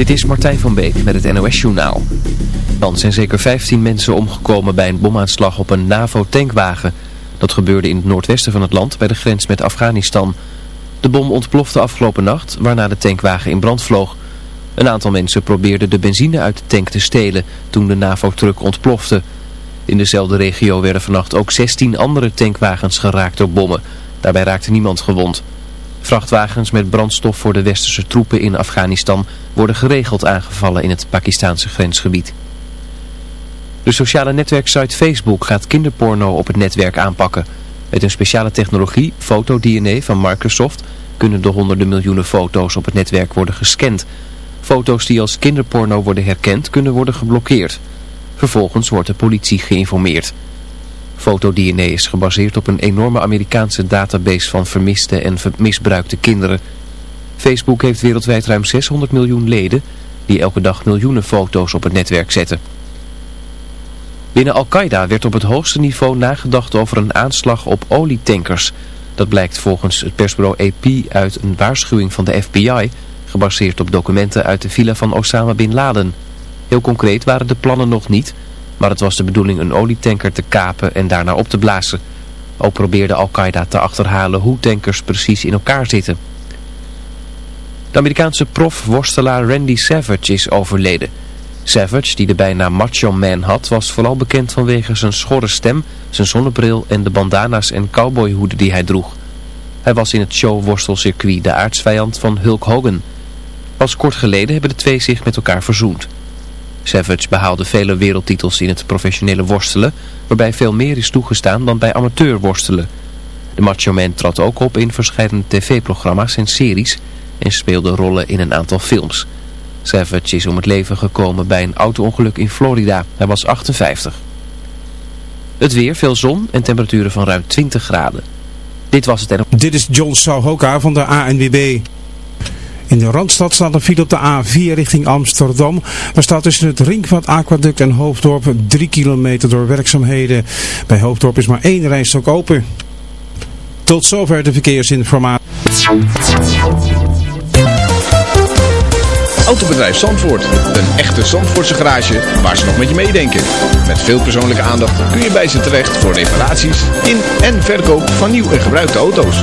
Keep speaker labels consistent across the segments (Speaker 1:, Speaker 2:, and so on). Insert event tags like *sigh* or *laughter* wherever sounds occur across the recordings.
Speaker 1: Dit is Martijn van Beek met het NOS-journaal. Dan zijn zeker 15 mensen omgekomen bij een bomaanslag op een NAVO-tankwagen. Dat gebeurde in het noordwesten van het land bij de grens met Afghanistan. De bom ontplofte afgelopen nacht, waarna de tankwagen in brand vloog. Een aantal mensen probeerden de benzine uit de tank te stelen toen de NAVO-truck ontplofte. In dezelfde regio werden vannacht ook 16 andere tankwagens geraakt door bommen. Daarbij raakte niemand gewond. Vrachtwagens met brandstof voor de westerse troepen in Afghanistan worden geregeld aangevallen in het Pakistanse grensgebied. De sociale netwerksite Facebook gaat kinderporno op het netwerk aanpakken. Met een speciale technologie, FotoDNA van Microsoft, kunnen de honderden miljoenen foto's op het netwerk worden gescand. Foto's die als kinderporno worden herkend kunnen worden geblokkeerd. Vervolgens wordt de politie geïnformeerd. FotoDNA is gebaseerd op een enorme Amerikaanse database van vermiste en misbruikte kinderen. Facebook heeft wereldwijd ruim 600 miljoen leden die elke dag miljoenen foto's op het netwerk zetten. Binnen Al-Qaeda werd op het hoogste niveau nagedacht over een aanslag op olietankers. Dat blijkt volgens het persbureau AP uit een waarschuwing van de FBI, gebaseerd op documenten uit de villa van Osama Bin Laden. Heel concreet waren de plannen nog niet, maar het was de bedoeling een olietanker te kapen en daarna op te blazen. Ook probeerde Al-Qaeda te achterhalen hoe tankers precies in elkaar zitten. De Amerikaanse prof-worstelaar Randy Savage is overleden. Savage, die de bijnaam Macho Man had, was vooral bekend vanwege zijn schorre stem, zijn zonnebril en de bandana's en cowboyhoeden die hij droeg. Hij was in het showworstelcircuit de aardsvijand van Hulk Hogan. Pas kort geleden hebben de twee zich met elkaar verzoend. Savage behaalde vele wereldtitels in het professionele worstelen, waarbij veel meer is toegestaan dan bij amateurworstelen. De Macho Man trad ook op in verschillende tv-programma's en series en speelde rollen in een aantal films. Savage is om het leven gekomen bij een auto-ongeluk in Florida. Hij was 58. Het weer, veel zon en temperaturen van ruim 20 graden. Dit was het en...
Speaker 2: Dit is John Souhoka van de ANWB. In de Randstad staat een file op de A4 richting Amsterdam. Daar staat tussen het Ringvat Aquaduct en Hoofddorp 3 kilometer door werkzaamheden. Bij Hoofddorp is maar één rijstok open. Tot zover de verkeersinformatie.
Speaker 3: Autobedrijf Zandvoort. Een echte Zandvoortse garage waar ze nog met je meedenken. Met veel persoonlijke aandacht kun je bij ze terecht voor reparaties in en verkoop van nieuw en gebruikte auto's.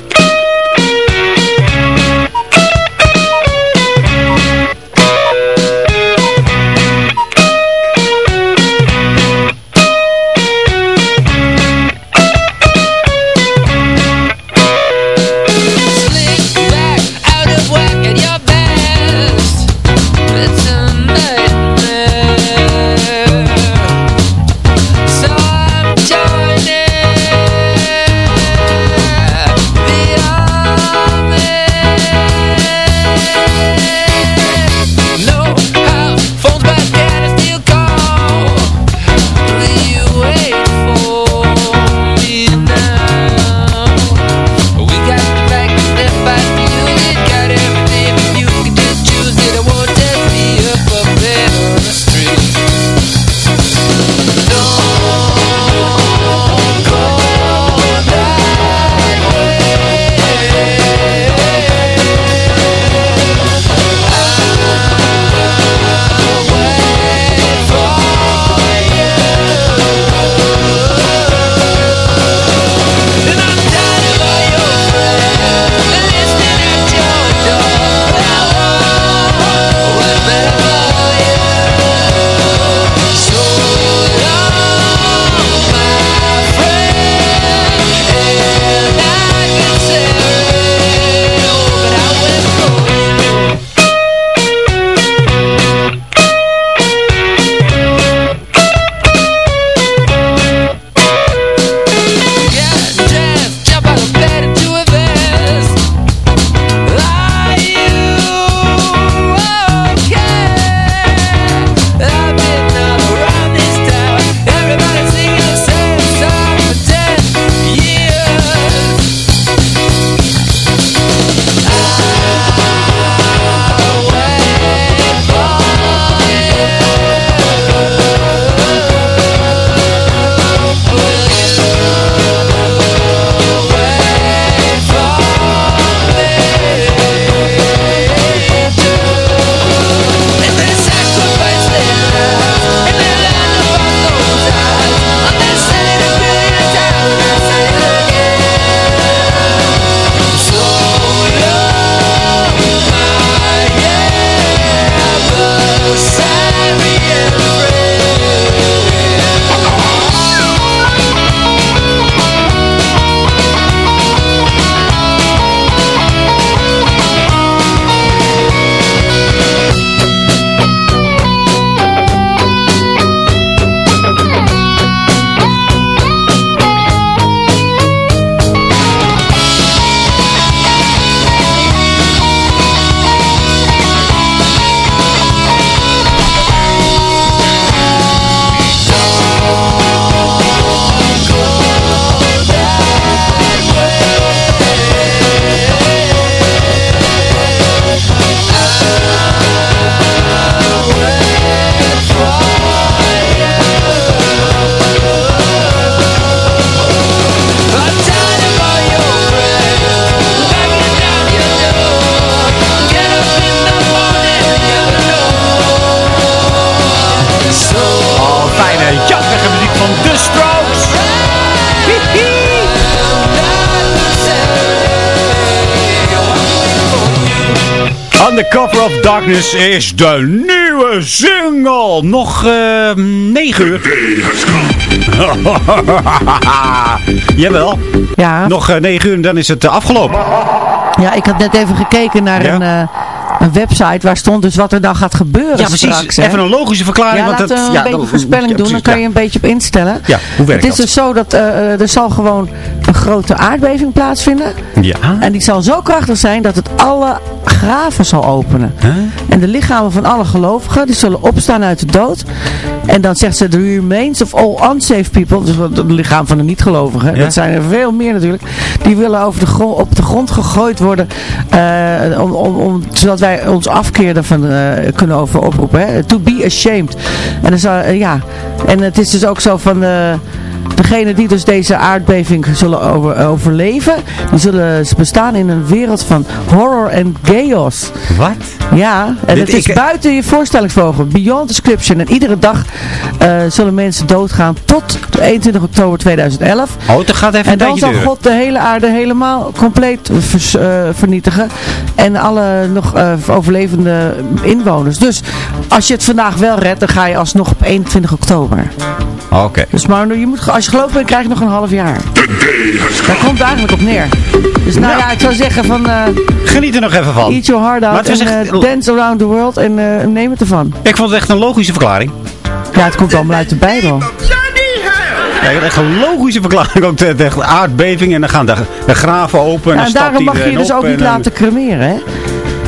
Speaker 4: Undercover of Darkness is de nieuwe single. Nog eh 9 uur. *laughs* Jawel.
Speaker 5: Ja.
Speaker 4: Nog eh 9 uur en dan is het eh, afgelopen.
Speaker 5: ja, ik had net even gekeken naar
Speaker 4: Ja?
Speaker 5: een, een website waar stond dus wat er dan gaat gebeuren
Speaker 4: Ja, precies.
Speaker 5: straks.
Speaker 4: Even een logische verklaring.
Speaker 5: Ja,
Speaker 4: want
Speaker 5: laten
Speaker 4: het,
Speaker 5: we een
Speaker 4: ja,
Speaker 5: beetje voorspelling
Speaker 4: ja,
Speaker 5: doen. Dan kan
Speaker 4: ja.
Speaker 5: je een beetje op instellen.
Speaker 4: Ja, hoe werkt
Speaker 5: Het is
Speaker 4: dat?
Speaker 5: dus zo dat er zal gewoon een grote aardbeving plaatsvinden.
Speaker 4: Ja.
Speaker 5: En die zal zo krachtig zijn dat het alle graven zal openen. En de lichamen van alle gelovigen, die zullen opstaan uit de dood. En dan zegt ze, the remains of all unsafe people, dus het lichaam van de niet-gelovigen,
Speaker 4: Ja.
Speaker 5: dat zijn er veel meer natuurlijk, die willen over de grond, op de grond gegooid worden, eh, om, om, om, zodat wij ons afkeer ervan eh, kunnen over oproepen. Hè? To be ashamed. En, dan eh, ja. en het is dus ook zo van... Degenen die dus deze aardbeving zullen over, overleven, die zullen bestaan in een wereld van horror en chaos.
Speaker 4: Wat?
Speaker 5: Ja, en
Speaker 4: Dit-
Speaker 5: het is
Speaker 4: ik-
Speaker 5: buiten je voorstellingsvermogen, beyond description. En iedere dag eh, zullen mensen doodgaan tot 21 oktober 2011.
Speaker 4: Oh, dat gaat even
Speaker 5: En dan zal. God de hele aarde helemaal compleet vers- eh, vernietigen. En alle nog eh, overlevende inwoners. Dus als je het vandaag wel redt, dan ga je alsnog op 21 oktober.
Speaker 4: Oké.
Speaker 5: Dus maar je moet, als je geloof bent, krijg je nog een half jaar. Daar komt het eigenlijk op neer. Dus nou ja, ik zou zeggen van eh,
Speaker 4: Geniet er nog even van.
Speaker 5: eat your heart
Speaker 4: Maar
Speaker 5: out
Speaker 4: het was
Speaker 5: en
Speaker 4: echt-
Speaker 5: eh, dance around the world en eh, neem het ervan.
Speaker 4: Ik vond het echt een logische verklaring.
Speaker 5: Ja, het komt allemaal uit de Bijbel.
Speaker 4: Ja, echt een logische verklaring. Ook de, de aardbeving en dan gaan de, de graven open. En
Speaker 5: Ja,
Speaker 4: dan
Speaker 5: en daarom mag je
Speaker 4: iedereen
Speaker 5: dus ook niet
Speaker 4: en
Speaker 5: laten cremeren, hè?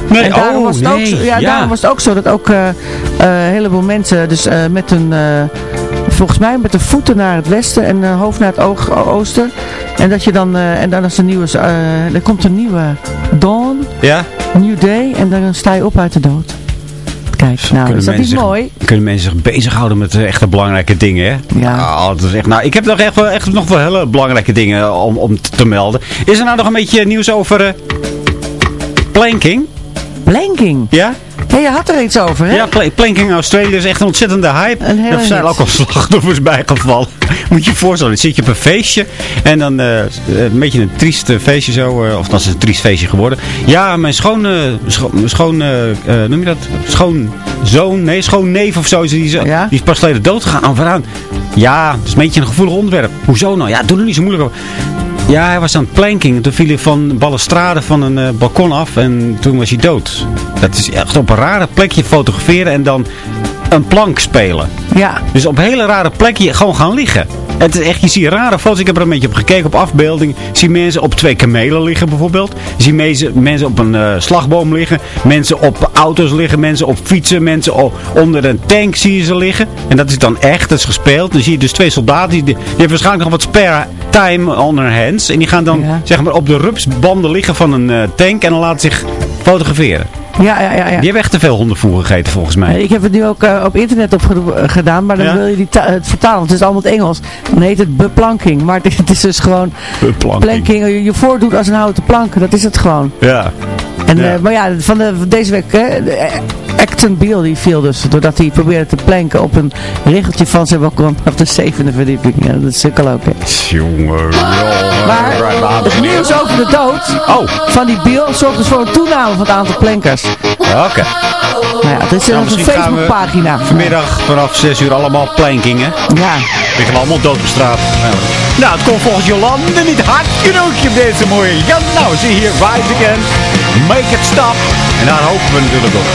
Speaker 4: Nee,
Speaker 5: En daarom,
Speaker 4: oh,
Speaker 5: was het ook
Speaker 4: nee,
Speaker 5: zo, ja,
Speaker 4: ja.
Speaker 5: daarom was het ook zo dat ook een heleboel mensen dus eh, met hun, eh, volgens mij met de voeten naar het westen en uh, hoofd naar het oog, oosten. En dat je dan, eh, en dan is er nieuwe, uh, er komt een nieuwe dawn,
Speaker 4: Ja?
Speaker 5: new day en dan sta je op uit de dood. Kijk, nou, is dat niet
Speaker 4: zich,
Speaker 5: mooi?
Speaker 4: Kunnen mensen zich bezighouden met uh, echte belangrijke dingen, hè?
Speaker 5: Ja.
Speaker 4: Oh, dat is echt, nou, ik heb nog echt, nog wel hele belangrijke dingen om, om te melden. Is er nou nog een beetje nieuws over planking?
Speaker 5: Planking?
Speaker 4: Ja?
Speaker 5: Ja, je had er iets over, hè?
Speaker 4: Ja, pl planking in Australië is echt een ontzettende hype.
Speaker 5: Een
Speaker 4: er zijn ook al slachtoffers *laughs* bijgevallen. Moet je je voorstellen, dan zit je op een feestje. En dan uh, een beetje een triest feestje zo. Uh, of dat is een triest feestje geworden. Ja, mijn schoon, uh, scho schoon noem je dat? Schoonzoon, nee, schoonneef of zo. Die is,
Speaker 5: Ja?
Speaker 4: die is pas geleden doodgegaan. Oh, waaraan? Ja, dat is een beetje een gevoelig onderwerp. Hoezo nou? Ja, doe er niet zo moeilijk over. Ja, hij was aan het planking. Toen viel hij van de balustrade van een uh, balkon af en toen was hij dood. Dat is echt op een rare plekje fotograferen en dan een plank spelen.
Speaker 5: Ja.
Speaker 4: Dus op een hele rare plekje gewoon gaan liggen. Het is echt, je ziet rare foto's. Ik heb er een beetje op gekeken op afbeelding. Je ziet mensen op twee kamelen liggen bijvoorbeeld. Je ziet mensen, mensen op een uh, slagboom liggen. Mensen op auto's liggen. Mensen op fietsen. Mensen onder een tank zie je ze liggen. En dat is dan echt, dat is gespeeld. Dan zie je dus twee soldaten. Die, die hebben waarschijnlijk nog wat spare time on their hands. En die gaan dan
Speaker 5: Ja.
Speaker 4: zeg maar op de rupsbanden liggen van een uh, tank. En dan laten zich fotograferen.
Speaker 5: Ja, ja, ja. ja.
Speaker 4: Die hebben echt te veel hondenvoer gegeten volgens mij.
Speaker 5: Ik heb het nu ook uh, op internet op gedaan, maar dan
Speaker 4: Ja?
Speaker 5: wil je die het vertalen, want het is allemaal het Engels. Dan heet het beplanking, maar *laughs* het, is dus gewoon
Speaker 4: Beplanking.
Speaker 5: planking, je, je voordoet als een houten plank, dat is het gewoon.
Speaker 4: Ja.
Speaker 5: En,
Speaker 4: Ja.
Speaker 5: uh, maar ja, van, de, van deze week, hè, de, Acton Beale die viel dus, doordat hij probeerde te planken op een regeltje van zijn balkon op de zevende verdieping. Ja, dat is sukkel ook, hè.
Speaker 4: Jongen,
Speaker 5: Maar het nieuws over de dood
Speaker 4: Oh.
Speaker 5: van die Beale zorgt dus voor een toename van het aantal plankers.
Speaker 4: Oké.
Speaker 5: Nou ja, dat is
Speaker 4: Nou,
Speaker 5: een
Speaker 4: gaan
Speaker 5: Facebookpagina.
Speaker 4: Vanmiddag vanaf 6 uur allemaal plankingen.
Speaker 5: Ja.
Speaker 4: We allemaal dood op straat. Nou, het komt volgens Jolande niet hard genoeg op deze mooie. Ja, nou, zie hier, Rise Again. Make it stop. En daar hopen we natuurlijk op.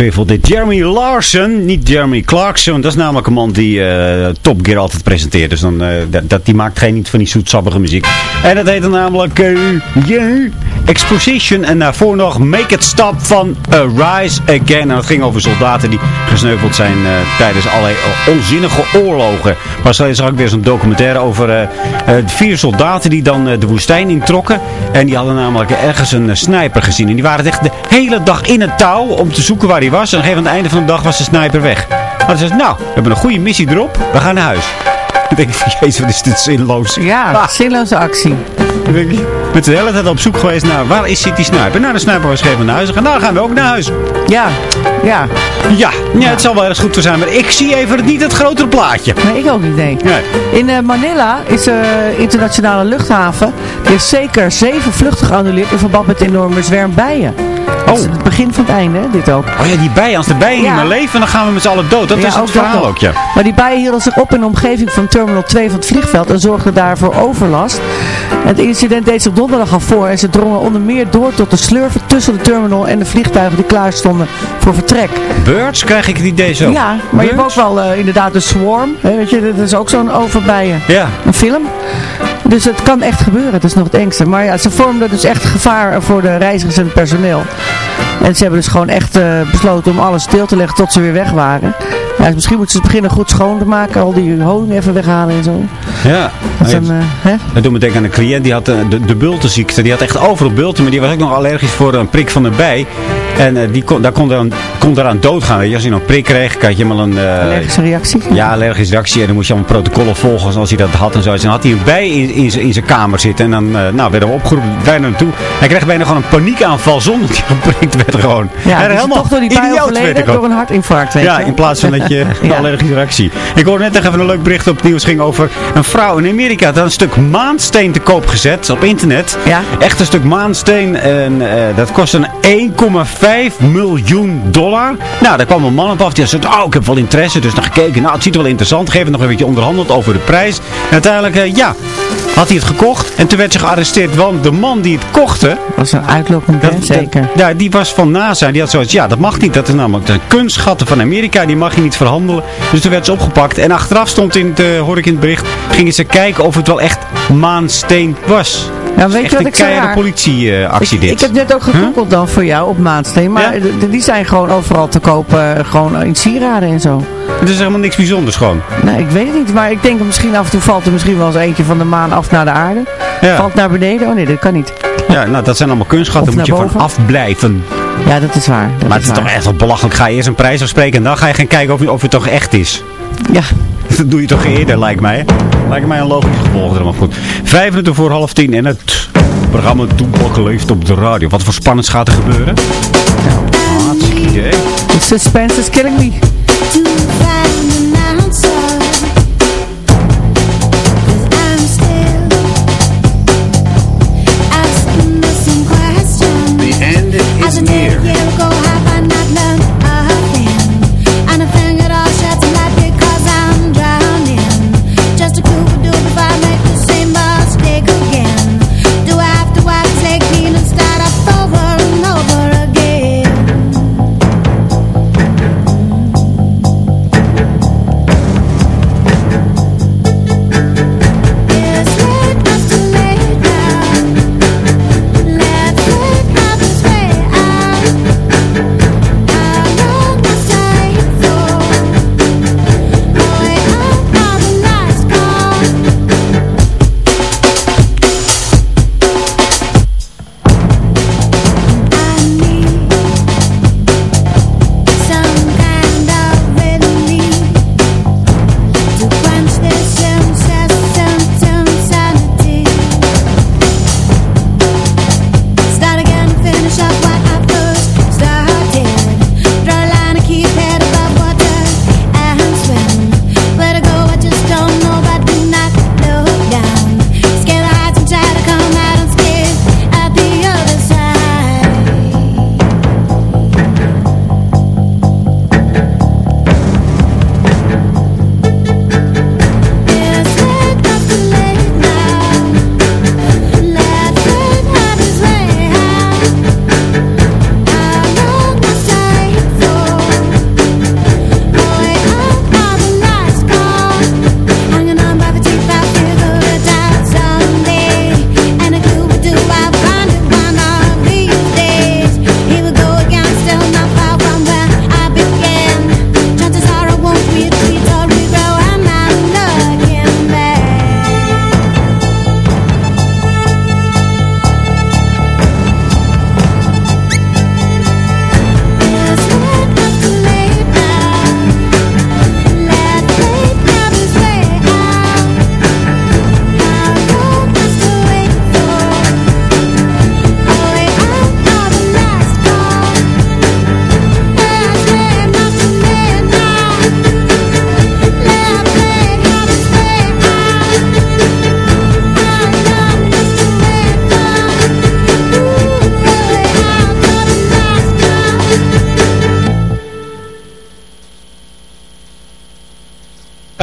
Speaker 4: Dit Jeremy Larson, niet Jeremy Clarkson. Dat is namelijk een man die eh, Top Gear altijd presenteert. Dus dan, eh, dat, die maakt geen niet van die zoetsappige muziek. En dat heet dan namelijk uh, Exposition. En daarvoor nog Make It Stop van Rise Again. En dat ging over soldaten die gesneuveld zijn tijdens allerlei onzinnige oorlogen. Maar zo er ook weer zo'n documentaire over vier soldaten die dan de woestijn introkken. En die hadden namelijk ergens een sniper gezien. En die waren echt de hele dag in het touw om te zoeken waar hij was. En op aan het einde van de dag was de sniper weg. Maar ze nou, we hebben een goede missie erop. We gaan naar huis. *laughs* Dan denk ik, jezus, wat is dit zinloos.
Speaker 5: Ja, ah. *laughs* zinloze actie.
Speaker 4: Denk ik, met de hele tijd op zoek geweest naar waar is die sniper. Nou, de sniper was even naar huis. Nou, dan gaan we ook naar huis.
Speaker 5: Ja, ja.
Speaker 4: Ja, ja, het zal wel erg goed voor zijn. Maar ik zie even niet het grotere plaatje.
Speaker 5: Nee, ik ook niet, nee. nee. In uh, Manila is de uh, internationale luchthaven. Er is zeker zeven vluchten geannuleerd in verband met enorme zwerm Oh. het begin van het einde, dit ook.
Speaker 4: Oh ja, die bijen. Als de bijen niet meer leven, dan gaan we met z'n allen dood. Dat is het verhaal ook, ja.
Speaker 5: Maar die bijen hielden zich op in de omgeving van Terminal 2 van het vliegveld en zorgden daarvoor overlast. Het incident deed zich donderdag al voor en ze drongen onder meer door tot de slurven tussen de terminal en de vliegtuigen die klaar stonden voor vertrek.
Speaker 4: Birds krijg ik het idee zo.
Speaker 5: Ja, maar je hebt ook wel uh, inderdaad de Swarm. Hè, weet je, dat is ook zo'n overbijen.
Speaker 4: Ja.
Speaker 5: Een film. Dus het kan echt gebeuren, dat is nog het engste. Maar ja, ze vormden dus echt gevaar voor de reizigers en het personeel. En ze hebben dus gewoon echt uh, besloten om alles stil te leggen tot ze weer weg waren. Ja, dus misschien moeten ze beginnen goed schoon te maken. Al die honing even weghalen en zo.
Speaker 4: Ja. Dat, dan, uh, hè? dat doet me denken aan een cliënt. Die had uh, de, de bultenziekte. Die had echt overal bulten. Maar die was ook nog allergisch voor een prik van de bij. En uh, die kon, daar kon, eraan, kon eraan doodgaan. Weet je. Als hij nou een prik kreeg, had je helemaal een...
Speaker 5: allergische reactie?
Speaker 4: Ja, allergische reactie. En dan moest je allemaal protocollen volgen als hij dat had en zo. En dan had hij een bij in, in, zijn kamer zitten. En dan nou, werden we opgeroepen bijna naartoe. Hij kreeg bijna gewoon een paniekaanval zonder dat hij geprikt werd gewoon.
Speaker 5: Ja, dus helemaal toch door die bij overleden door een hartinfarct. Weet
Speaker 4: ja, in plaats van dat je *laughs* een allergische reactie. Ik hoorde net even een leuk bericht op het nieuws ging over een vrouw in Amerika. Had een stuk maansteen te koop gezet op internet.
Speaker 5: Ja.
Speaker 4: Echt een stuk maansteen. En uh, dat kostte een 1,5 miljoen dollar. Nou, daar kwam een man op af. Die zei, oh, ik heb wel interesse. Dus naar gekeken. Nou, het ziet er wel interessant. Geef het nog een beetje onderhandeld over de prijs. En uiteindelijk, uh, ja, had hij het gekocht. En toen werd ze gearresteerd. Want de man die het kochte...
Speaker 5: was een uitlopend zeker.
Speaker 4: Ja, die was van NASA. Die had zoiets, ja, dat mag niet. Dat is namelijk de kunstschatten van Amerika. Die mag je niet verhandelen. Dus toen werd ze opgepakt. En achteraf stond in het, uh, hoor ik in het bericht, gingen ze kijken of het wel echt maansteen was.
Speaker 5: Ja, weet je wat
Speaker 4: een
Speaker 5: ik
Speaker 4: keiharde politieactie
Speaker 5: ik,
Speaker 4: dit.
Speaker 5: Ik heb net ook gegoogeld dan voor jou op maansteen. Maar ja? die zijn gewoon overal te kopen. Uh, gewoon in sieraden en zo.
Speaker 4: Het is helemaal niks bijzonders gewoon.
Speaker 5: Nee, ik weet het niet. Maar ik denk misschien af en toe valt er misschien wel eens eentje van de maan af naar de aarde.
Speaker 4: Ja.
Speaker 5: Valt naar beneden. Oh nee, dat kan niet.
Speaker 4: Ja, nou dat zijn allemaal kunstschatten. Daar moet je van afblijven.
Speaker 5: Ja, dat is waar. Dat
Speaker 4: maar
Speaker 5: is
Speaker 4: het is
Speaker 5: waar.
Speaker 4: toch echt wel belachelijk. Ga je eerst een prijs afspreken en dan ga je gaan kijken of, of het toch echt is.
Speaker 5: Ja. *laughs*
Speaker 4: Dat doe je toch eerder, lijkt mij. Lijkt mij een logisch gevolg maar goed. Vijf minuten voor half tien en het programma Toepak leeft op de radio. Wat voor spannends gaat er gebeuren? Nou, hartstikke idee.
Speaker 5: The suspense is killing me.
Speaker 4: to find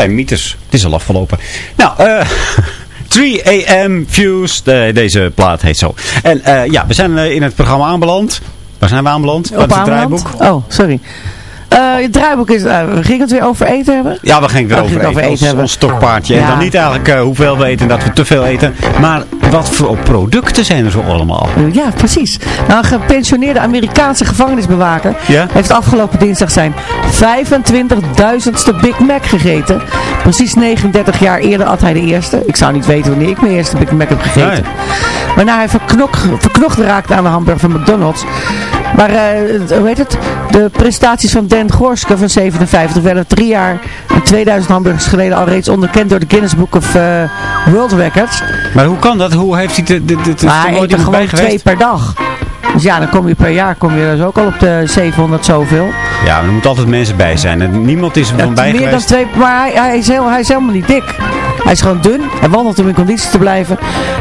Speaker 4: Hey, mythes. Het is al afgelopen. Nou, eh 3 AM Fuse. De- deze plaat heet zo. En eh, ja, we zijn eh, in het programma aanbeland. Waar zijn we aanbeland? Wat
Speaker 5: Op
Speaker 4: is het draaiboek?
Speaker 5: Oh, sorry. Eh, het draaiboek is... we gingen het weer over eten hebben?
Speaker 4: Ja, we gingen het
Speaker 5: Oh,
Speaker 4: weer
Speaker 5: ging
Speaker 4: over
Speaker 5: het over
Speaker 4: eten.
Speaker 5: eten
Speaker 4: Ons,
Speaker 5: hebben.
Speaker 4: ons stokpaardje. En dan niet eigenlijk hoeveel we eten en dat we te veel eten. Maar wat voor producten zijn er zo allemaal?
Speaker 5: Ja, precies. Nou, een gepensioneerde Amerikaanse gevangenisbewaker
Speaker 4: Ja?
Speaker 5: heeft afgelopen dinsdag zijn 25.000ste Big Mac gegeten. Precies 39 jaar eerder had hij de eerste. Ik zou niet weten wanneer ik mijn eerste Big Mac heb gegeten.
Speaker 4: Nee.
Speaker 5: Waarna hij verknok, verknocht raakte aan de hamburger van McDonald's. Maar, eh, hoe heet het? De prestaties van Dan Gorske van 57 werden drie jaar en 2000 hamburgers geleden al reeds onderkend door de Guinness Book of eh, World Records.
Speaker 4: Maar hoe kan dat? Hoe heeft hij dit?
Speaker 5: Maar
Speaker 4: er
Speaker 5: hij
Speaker 4: nooit
Speaker 5: eet er gewoon twee per dag. Dus ja, dan kom je per jaar kom je dus ook al op de 700 zoveel.
Speaker 4: Ja, er moeten altijd mensen bij zijn. En niemand is er
Speaker 5: Ja,
Speaker 4: van bij
Speaker 5: meer dan
Speaker 4: geweest.
Speaker 5: twee, maar hij, hij, is heel, hij is helemaal niet dik. Hij is gewoon dun. Hij wandelt om in conditie te blijven.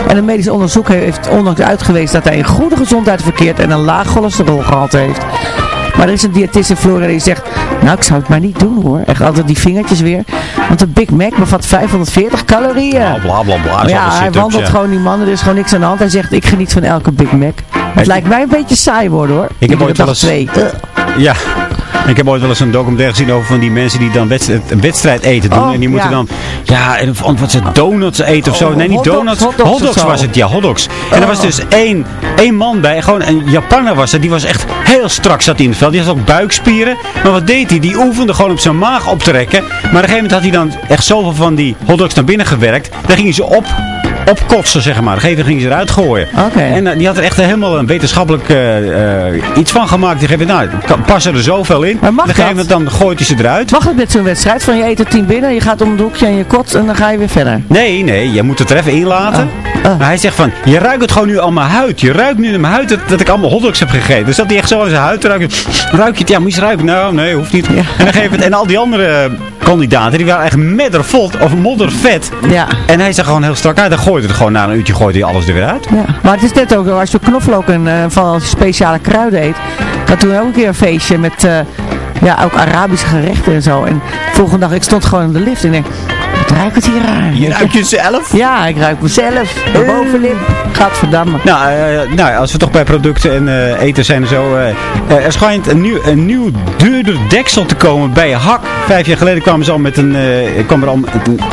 Speaker 5: En een medisch onderzoek heeft ondanks uitgewezen dat hij in goede gezondheid verkeert en een laag cholesterolgehalte heeft. Maar er is een diëtist in Florida die zegt, nou ik zou het maar niet doen hoor. Echt altijd die vingertjes weer. Want een Big Mac bevat 540 calorieën.
Speaker 4: Bla bla bla bla.
Speaker 5: Maar
Speaker 4: zo
Speaker 5: ja, hij wandelt
Speaker 4: ja.
Speaker 5: gewoon die man, er is gewoon niks aan de hand. Hij zegt, ik geniet van elke Big Mac. Het lijkt mij een beetje saai worden hoor.
Speaker 4: Ik heb ooit wel eens-
Speaker 5: twee. Uh.
Speaker 4: Ja. Ik heb ooit wel eens een documentaire gezien over van die mensen die dan wedstrijd, een wedstrijd eten doen.
Speaker 5: Oh,
Speaker 4: en die moeten
Speaker 5: ja.
Speaker 4: dan, ja, en of- wat ze donuts eten of zo.
Speaker 5: Oh,
Speaker 4: Nee, niet donuts.
Speaker 5: hotdogs
Speaker 4: was het, ja, hotdogs. En er was
Speaker 5: Oh.
Speaker 4: dus één, één man bij, gewoon een Japaner was er. Die was echt heel strak zat hij in het veld. Die had ook buikspieren. Maar wat deed hij? Die oefende gewoon op zijn maag op te rekken. Maar op een gegeven moment had hij dan echt zoveel van die hotdogs naar binnen gewerkt. Daar gingen ze op opkotsen, zeg maar. Moment gingen ze eruit gooien.
Speaker 5: Oké.
Speaker 4: En eh, die had er echt helemaal een wetenschappelijk eh, eh, iets van gemaakt. Die geeft, nou, passen er zoveel in.
Speaker 5: Maar mag
Speaker 4: gegeven
Speaker 5: dat?
Speaker 4: dan gooit hij ze eruit.
Speaker 5: Mag het met zo'n wedstrijd? Van je eet er tien binnen, je gaat om het hoekje en je kot en dan ga je weer verder.
Speaker 4: Nee, nee, je moet het er even in laten.
Speaker 5: Oh. Oh.
Speaker 4: Maar hij zegt van, je ruikt het gewoon nu aan mijn huid. Je ruikt nu aan mijn huid dat, dat ik allemaal hotdogs heb gegeten. Dus dat hij echt zo aan zijn huid ruikt. Ruik je het? Ja, moet je ruiken. Nou, nee, hoeft niet.
Speaker 5: Ja.
Speaker 4: En, dan geef het, en al die andere kandidaten, die waren echt meddervol of moddervet.
Speaker 5: Ja.
Speaker 4: En hij zegt gewoon heel strak uit. Dan gooit het gewoon na een uurtje gooit hij alles er weer uit.
Speaker 5: ja. Maar het is net ook, als je knoflook en eh, van speciale kruiden eet. Had toen ook een keer een feestje met eh, ja, ook Arabische gerechten en zo. En de volgende dag, ik stond gewoon in de lift en ik wat ruikt het hier raar?
Speaker 4: Je ruikt jezelf.
Speaker 5: Ja, ik ruik mezelf. De bovenlip. Gadverdamme.
Speaker 4: Nou, eh, nou, als we toch bij producten en eh, eten zijn en zo. eh, eh, er schijnt een nieuw, een nieuw duurder deksel te komen bij Hak. Vijf jaar geleden kwamen ze al met een, eh, kwam er al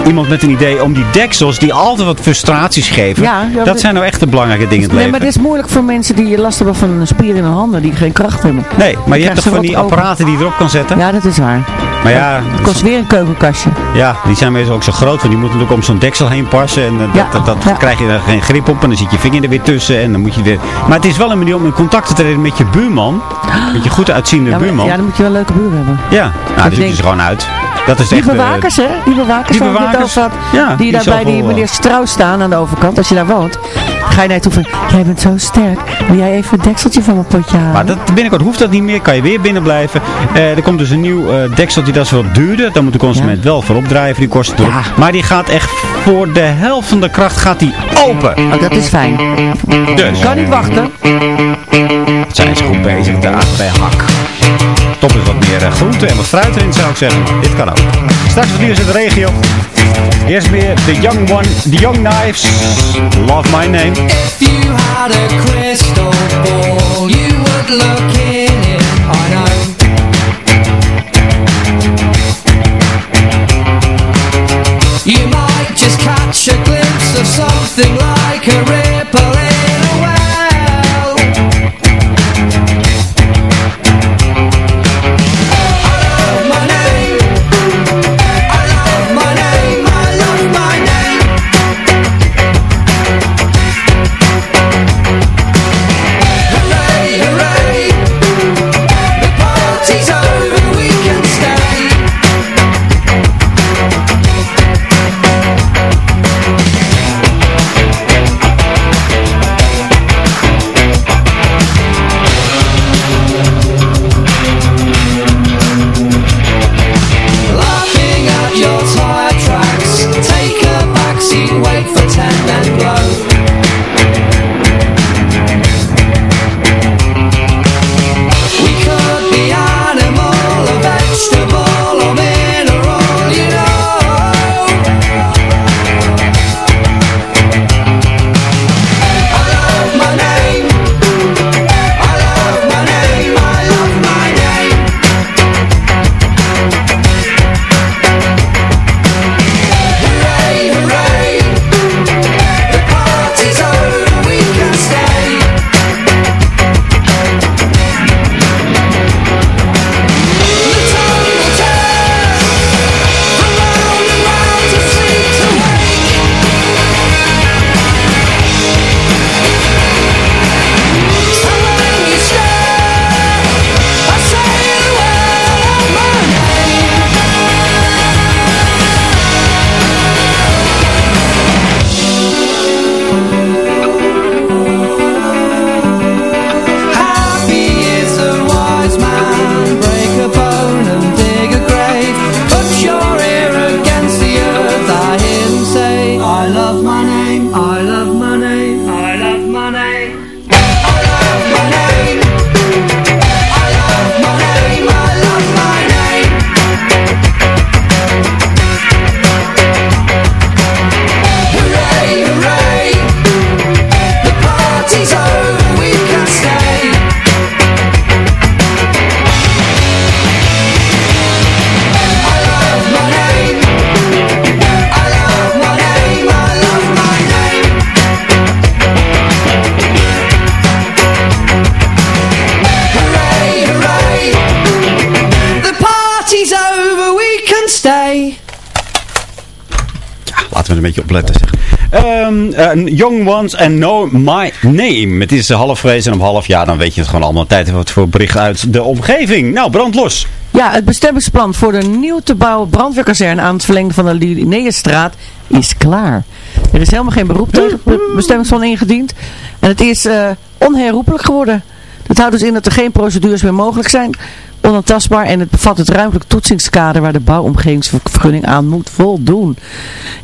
Speaker 4: iemand met een idee om die deksels die altijd wat frustraties geven.
Speaker 5: Ja, ja,
Speaker 4: dat zijn nou echt de belangrijke dingen in het
Speaker 5: Nee,
Speaker 4: leven.
Speaker 5: maar het is moeilijk voor mensen die last hebben van een spier in hun handen, die geen kracht hebben.
Speaker 4: Nee, maar je hebt toch van die apparaten die je erop kan zetten?
Speaker 5: Ja, dat is waar.
Speaker 4: Maar ja,
Speaker 5: Het kost weer een keukenkastje.
Speaker 4: ja, die zijn meestal ook zo groot. Want die moeten natuurlijk om zo'n deksel heen passen. En eh, dat, dat, dat
Speaker 5: ja.
Speaker 4: krijg je er geen grip op. En dan zit je vinger er weer tussen. En dan moet je weer... Maar het is wel een manier om in contact te treden met je buurman. Met je goed uitziende
Speaker 5: Ja, maar-
Speaker 4: buurman.
Speaker 5: ja, dan moet je wel een leuke buur hebben.
Speaker 4: Ja, nou, je
Speaker 5: denk-
Speaker 4: ze gewoon uit. Dat is
Speaker 5: Die
Speaker 4: echt... eh,
Speaker 5: bewakers, hè? Die bewakers
Speaker 4: die bewakers,
Speaker 5: had.
Speaker 4: ja,
Speaker 5: die daar bij die
Speaker 4: eh,
Speaker 5: meneer Strauss staan aan de overkant, als je daar woont. Ga je naartoe van, jij bent zo sterk. Wil jij even het dekseltje van mijn potje halen?
Speaker 4: Maar dat, binnenkort hoeft dat niet meer. Kan je weer binnen blijven. Eh, er komt dus een nieuw dekseltje. Dat is wat duurder. Dan moet de consument wel voor opdraaien. voor Die kosten.
Speaker 5: Ja.
Speaker 4: Maar die gaat echt voor de helft van de kracht gaat die open.
Speaker 5: Oh, dat is fijn.
Speaker 4: Dus
Speaker 5: Kan niet wachten.
Speaker 4: zijn ze goed bezig daar bij Hak. Top is wat meer eh, groente en wat fruit erin zou ik zeggen. Dit kan ook. Straks wat nieuws in de regio. Eerst weer The Young One, The Young Knives. Love My Name.
Speaker 6: If you had a crystal ball, you would look in it. I know. You might just catch a glimpse of something like a ripple
Speaker 4: een beetje opletten. Ehm, eh, young Ones and Know My Name. Het is half geweest en om half jaar dan weet je het gewoon allemaal. Tijd wat voor bericht uit de omgeving. Nou, brand los.
Speaker 5: Ja, het bestemmingsplan voor de nieuw te bouwen brandweerkazerne aan het verlengen van de Linnaeusstraat is klaar. Er is helemaal geen beroep tegen het bestemmingsplan ingediend. En het is eh, onherroepelijk geworden. Dat houdt dus in dat er geen procedures meer mogelijk zijn. Onaantastbaar en het bevat het ruimtelijk toetsingskader waar de bouwomgevingsvergunning aan moet voldoen.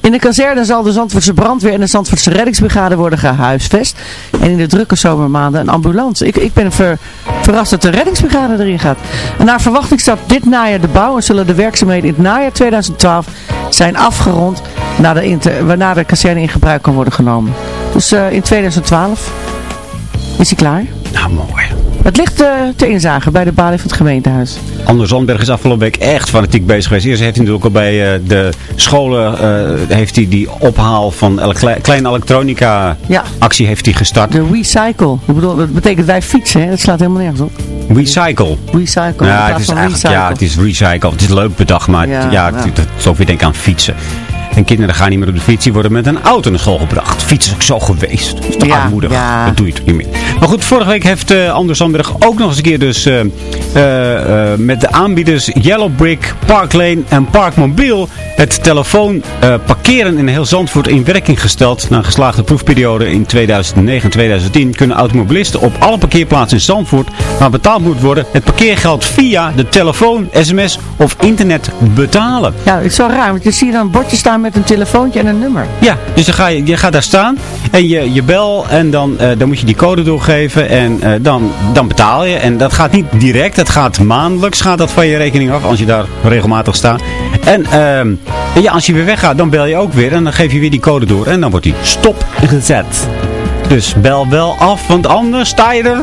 Speaker 5: In de kazerne zal de Zandvoortse brandweer en de Zandvoortse reddingsbrigade worden gehuisvest. En in de drukke zomermaanden een ambulance. Ik, ik ben ver, verrast dat de reddingsbrigade erin gaat. Naar verwachting staat dit najaar de bouw en zullen de werkzaamheden in het najaar 2012 zijn afgerond. De waarna de kazerne in gebruik kan worden genomen. Dus uh, in 2012 is hij klaar.
Speaker 4: Nou, mooi.
Speaker 5: Het ligt uh, te inzagen bij de balie van het gemeentehuis.
Speaker 4: Anders Zandberg is afgelopen week echt fanatiek bezig geweest. Eerst heeft hij natuurlijk al bij uh, de scholen uh, heeft hij die ophaal van ele kleine elektronica
Speaker 5: ja.
Speaker 4: actie heeft hij gestart.
Speaker 5: De recycle. Ik bedoel, dat betekent wij fietsen. Hè? Dat slaat helemaal nergens op.
Speaker 4: Recycle.
Speaker 5: Recycle.
Speaker 4: Ja, het is eigenlijk, recycle. ja, het is recycle. Het is leuk bedacht, maar ja, ja, ja. Zo weer denken aan fietsen. En kinderen gaan niet meer op de fiets, die worden met een auto naar school gebracht. Fietsen is ook zo geweest. Dat is toch
Speaker 5: ja,
Speaker 4: armoedig.
Speaker 5: Ja.
Speaker 4: Dat doe je toch niet meer. Maar goed, vorige week heeft uh, Anders Sandberg ook nog eens een keer dus uh, uh, met de aanbieders Yellow Brick, Parklane en Parkmobiel het telefoon parkeren in heel Zandvoort in werking gesteld. Na een geslaagde proefperiode in 2009-2010 kunnen automobilisten op alle parkeerplaatsen in Zandvoort waar betaald moet worden het parkeergeld via de telefoon, sms of internet betalen.
Speaker 5: Ja, het is zo raar, want je ziet dan een bordje staan met een telefoontje en een nummer.
Speaker 4: Ja, dus dan ga je, je gaat daar staan en je, je bel en dan, uh, dan moet je die code doorgeven en uh, dan, dan betaal je. En dat gaat niet direct, dat gaat maandelijks gaat dat van je rekening af als je daar regelmatig staat. En uh, ja, als je weer weggaat, dan bel je ook weer en dan geef je weer die code door en dan wordt die stop gezet. Dus bel wel af, want anders sta je er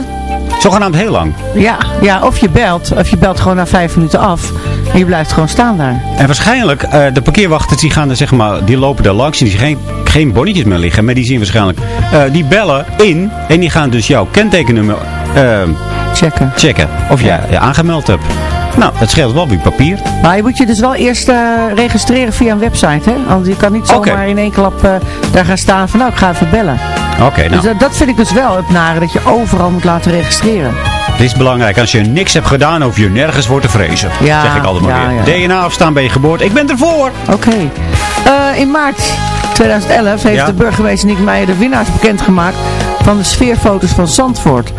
Speaker 4: zogenaamd heel lang.
Speaker 5: Ja, ja, of je belt, of je belt gewoon na vijf minuten af. En je blijft gewoon staan daar.
Speaker 4: En waarschijnlijk, uh, de parkeerwachters die gaan er zeg maar, die lopen daar langs en die zien geen, geen bonnetjes meer liggen. Maar die zien waarschijnlijk, uh, die bellen in en die gaan dus jouw kentekennummer uh,
Speaker 5: checken.
Speaker 4: checken. Of jij je aangemeld hebt. Nou, het scheelt wel weer papier.
Speaker 5: Maar je moet je dus wel eerst uh, registreren via een website, hè? Want je kan niet zomaar okay. in één klap uh, daar gaan staan van, nou, ik ga even bellen.
Speaker 4: Oké, okay, nou.
Speaker 5: Dus uh, dat vind ik dus wel het nare, dat je overal moet laten registreren.
Speaker 4: Het is belangrijk. Als je niks hebt gedaan, hoef je nergens voor te vrezen.
Speaker 5: Ja,
Speaker 4: zeg ik altijd maar
Speaker 5: ja,
Speaker 4: weer.
Speaker 5: Ja.
Speaker 4: DNA afstaan bij je geboorte. Ik ben ervoor.
Speaker 5: Oké. Okay. Uh, in maart 2011 heeft de burgemeester Nick Meijer de winnaars bekendgemaakt van de sfeerfoto's van Zandvoort.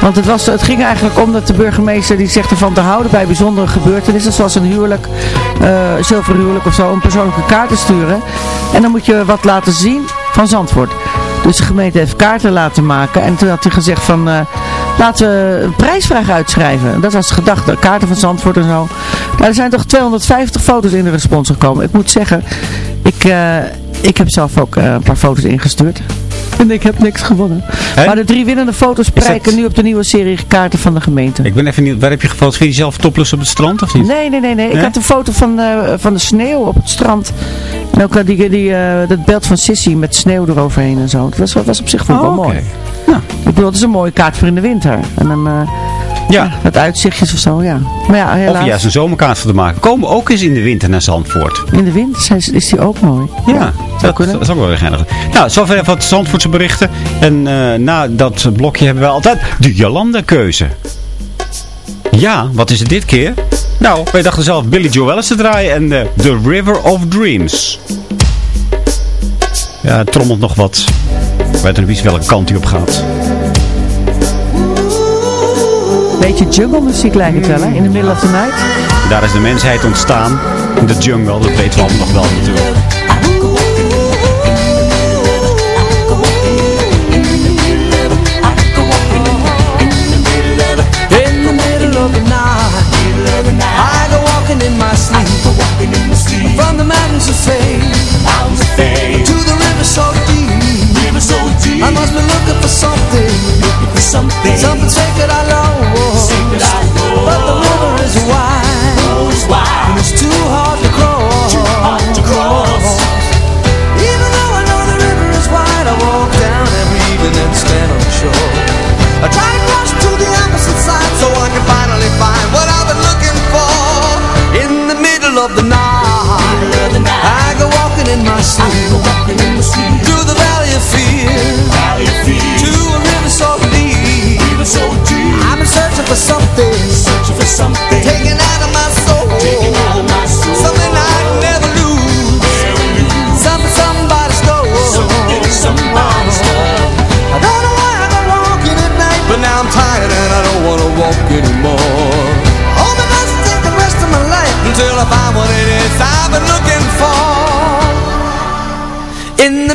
Speaker 5: Want het, was, het ging eigenlijk om dat de burgemeester die zegt ervan te houden bij bijzondere gebeurtenissen. Zoals een huwelijk, uh, zilverhuwelijk of zo, een persoonlijke kaart te sturen. En dan moet je wat laten zien van Zandvoort. Dus de gemeente heeft kaarten laten maken. En toen had hij gezegd van, uh, laten we een prijsvraag uitschrijven. Dat was de gedachte, kaarten van Zandvoort en zo. Nou, er zijn toch 250 foto's in de respons gekomen. Ik moet zeggen, ik, uh, ik heb zelf ook uh, een paar foto's ingestuurd. En ik heb niks gewonnen. He? Maar de drie winnende foto's prijken dat... nu op de nieuwe serie kaarten van de gemeente.
Speaker 4: Ik ben even niet, waar heb je gefotografeerd? Vind je zelf topless op het strand of niet?
Speaker 5: Nee, nee, nee. nee. Ik had een foto van, uh, van de sneeuw op het strand. En ook die, die, uh, dat beeld van Sissy met sneeuw eroverheen en zo. Dat was, was op zich wel,
Speaker 4: oh,
Speaker 5: wel
Speaker 4: okay.
Speaker 5: mooi.
Speaker 4: Nou.
Speaker 5: Ik bedoel, het is een mooie kaart voor in de winter. En dan... uh,
Speaker 4: ja.
Speaker 5: Het uitzichtjes of zo, ja. Maar ja helaas.
Speaker 4: Of juist een zomerkaart voor te maken. Komen ook eens in de winter naar Zandvoort.
Speaker 5: In de winter is, is die ook mooi.
Speaker 4: Ja, ja dat, dat, is ook wel weer geinig. Nou, zover even wat Zandvoortse berichten. En uh, na dat blokje hebben we altijd de Jolanda-keuze. Ja, wat is het dit keer? Nou, wij dachten zelf Billy Joel eens te draaien en uh, The River of Dreams. Ja, het trommelt nog wat. Ik weet niet welke kant hij op gaat.
Speaker 5: Beetje jungle muziek lijkt het wel, hè? In the middle of the night.
Speaker 4: Daar is de mensheid ontstaan. In de jungle, dat weten we allemaal nog wel natuurlijk.
Speaker 6: in my sleep. From the mountains of fame, to the river so deep. River so deep. I must be looking for something, something. Something sacred I long for But the river is wide Goes wide And it's too hard to cross. Too hard to cross. Even though I know the river is wide I walk down every evening and stand on shore. I try to cross to the opposite side So I can finally find what I've been looking for. In the middle of the night, of the night. I go walking in my sleep. for something, searching for something, taking out of my soul, out of my soul. something I never lose, never lose. something somebody stole, something somebody stole. I don't know why I've been walking at night, but now I'm tired and I don't wanna walk anymore. Oh, but that's take the rest of my life until I find what it is I've been looking for. In the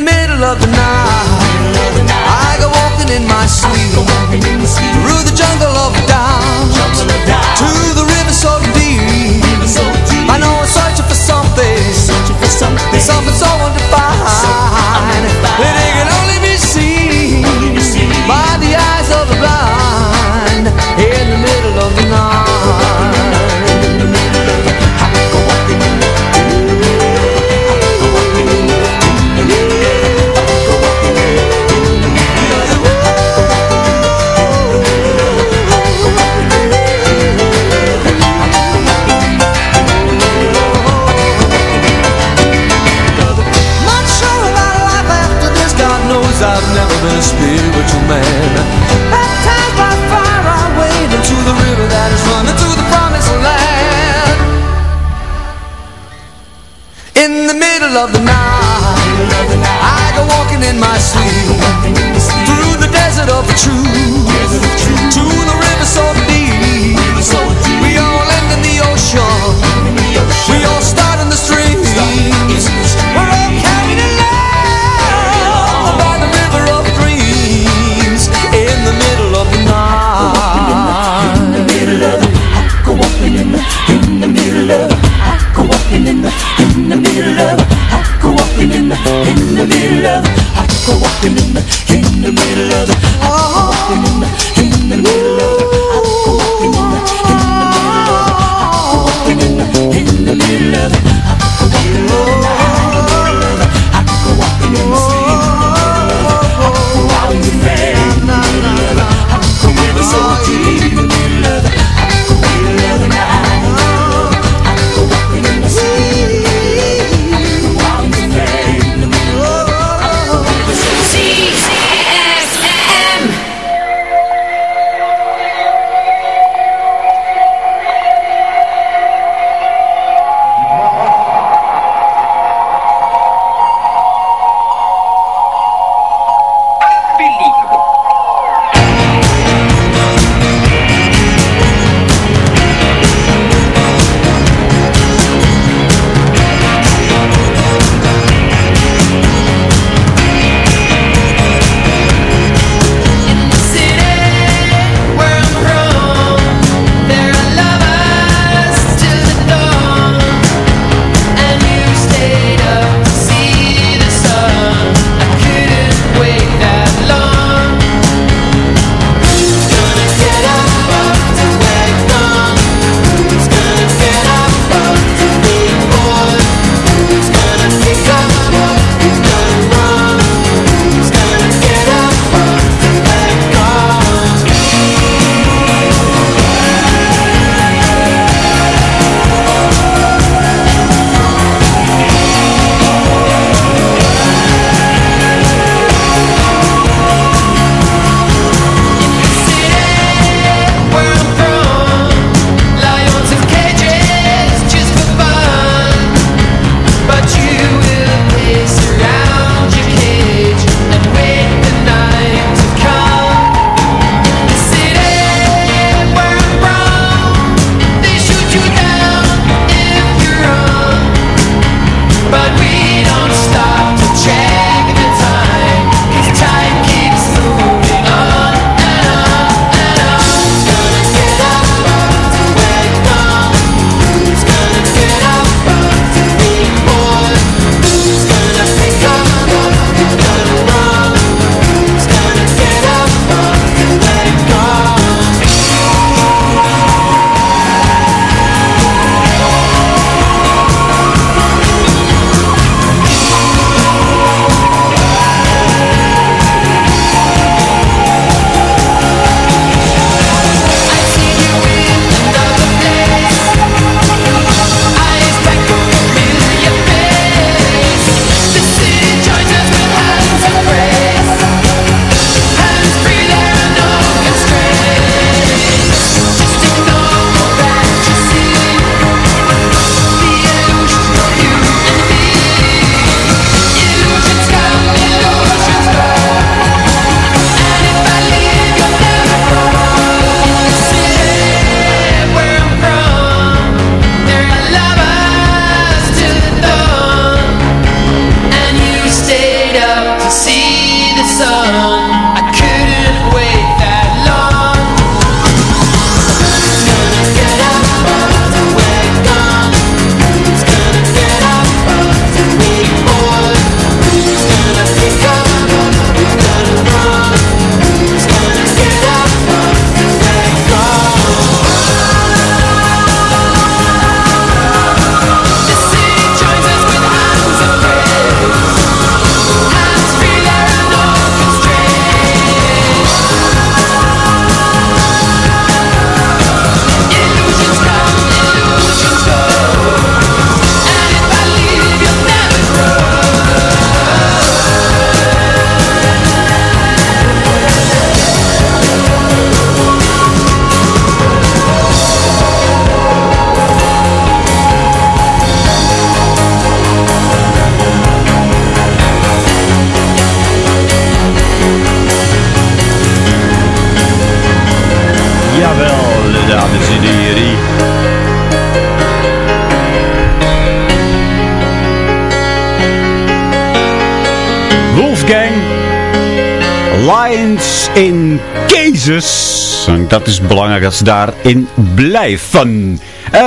Speaker 4: Lions in Cases. En dat is belangrijk dat ze daarin blijven. Eh,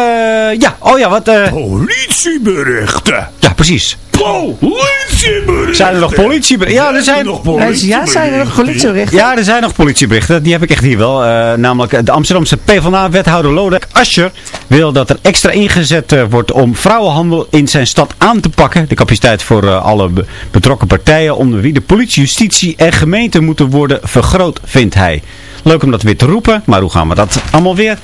Speaker 4: ja, oh ja, wat... eh
Speaker 7: Politieberichten.
Speaker 4: ja, precies.
Speaker 7: Politieberichten.
Speaker 4: Zijn er nog politieberichten? Ja, er zijn...
Speaker 7: nog
Speaker 5: Ja, zijn er nog politieberichten?
Speaker 4: Ja, er zijn nog politieberichten. Die heb ik echt hier wel. Eh, namelijk de Amsterdamse PvdA-wethouder Lodek Ascher wil dat er extra ingezet eh, wordt om vrouwenhandel in zijn stad aan te pakken. De capaciteit voor eh, alle be- betrokken partijen onder wie de politie, justitie en gemeente moeten worden vergroot, vindt hij. Leuk om dat weer te roepen, maar hoe gaan we dat allemaal weer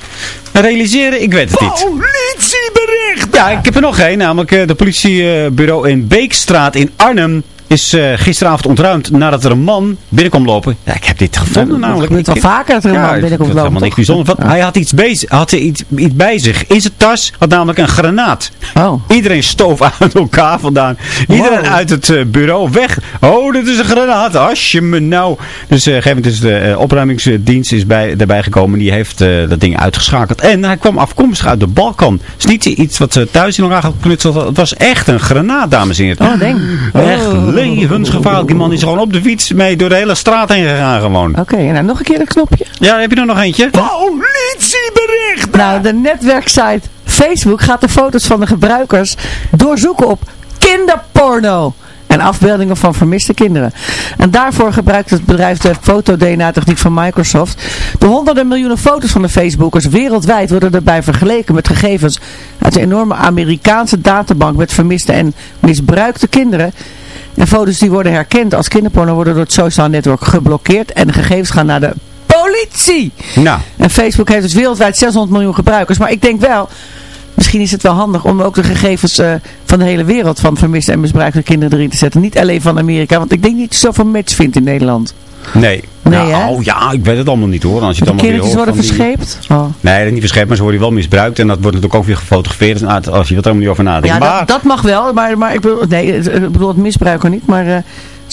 Speaker 4: realiseren? Ik weet het niet.
Speaker 7: Politieberichten.
Speaker 4: Ja, ik heb er nog één, namelijk eh, de politiebureau in Beekstraat in Arnhem is eh, gisteravond ontruimd nadat er een man binnenkwam lopen. Ja, ik heb dit gevonden
Speaker 5: Dat
Speaker 4: namelijk.
Speaker 5: gebeurt wel vaker dat er een man binnenkomt
Speaker 4: het helemaal
Speaker 5: lopen,
Speaker 4: niks bijzonders. Want Hij had, iets, bezig, had iets, iets bij zich. In zijn tas had namelijk een granaat.
Speaker 5: Oh.
Speaker 4: Iedereen stoof *laughs* uit elkaar vandaan. Iedereen
Speaker 5: Wow.
Speaker 4: uit het eh, bureau weg. Oh, dit is een granaat. Als je me nou... Dus uh, gegeven moment is de eh, opruimingsdienst is bij, daarbij gekomen. Die heeft eh, dat ding uitgeschakeld. En hij kwam afkomstig uit de Balkan. Het is niet iets wat ze thuis in elkaar geknutseld. Het was echt een granaat, dames en heren.
Speaker 5: Oh, denk.
Speaker 4: Echt
Speaker 5: Oh.
Speaker 4: Levensgevaarlijk. Die man is gewoon op de fiets mee door de hele straat heen gegaan gewoon.
Speaker 5: Oké, nou nog een keer dat knopje.
Speaker 4: Ja, heb je er nog eentje?
Speaker 7: Politieberichten.
Speaker 5: Nou, de netwerksite Facebook gaat de foto's van de gebruikers doorzoeken op kinderporno. En afbeeldingen van vermiste kinderen. En daarvoor gebruikt het bedrijf de foto-DNA-techniek van Microsoft. De honderden miljoenen foto's van de Facebookers wereldwijd worden erbij vergeleken met gegevens uit de enorme Amerikaanse databank met vermiste en misbruikte kinderen. En foto's die worden herkend als kinderporno worden door het sociaal netwerk geblokkeerd. En de gegevens gaan naar de politie.
Speaker 4: Nou,
Speaker 5: En Facebook heeft dus wereldwijd 600 miljoen gebruikers. Maar ik denk wel, misschien is het wel handig om ook de gegevens eh, van de hele wereld van vermiste en misbruikte kinderen erin te zetten. Niet alleen van Amerika, want ik denk niet dat je zoveel match vindt in Nederland.
Speaker 4: Nee.
Speaker 5: Nee,
Speaker 4: nou, oh ja, ik weet het allemaal niet hoor. Als je het allemaal weer hoort
Speaker 5: worden
Speaker 4: die-
Speaker 5: verscheept. Oh.
Speaker 4: Nee, dat niet verscheept, maar ze worden wel misbruikt. En dat wordt natuurlijk ook weer gefotografeerd. Als je er helemaal niet over nadenkt.
Speaker 5: Ja,
Speaker 4: maar,
Speaker 5: dat, dat mag wel, maar, maar ik bedoel, nee, ik bedoel het misbruiken niet, maar, eh,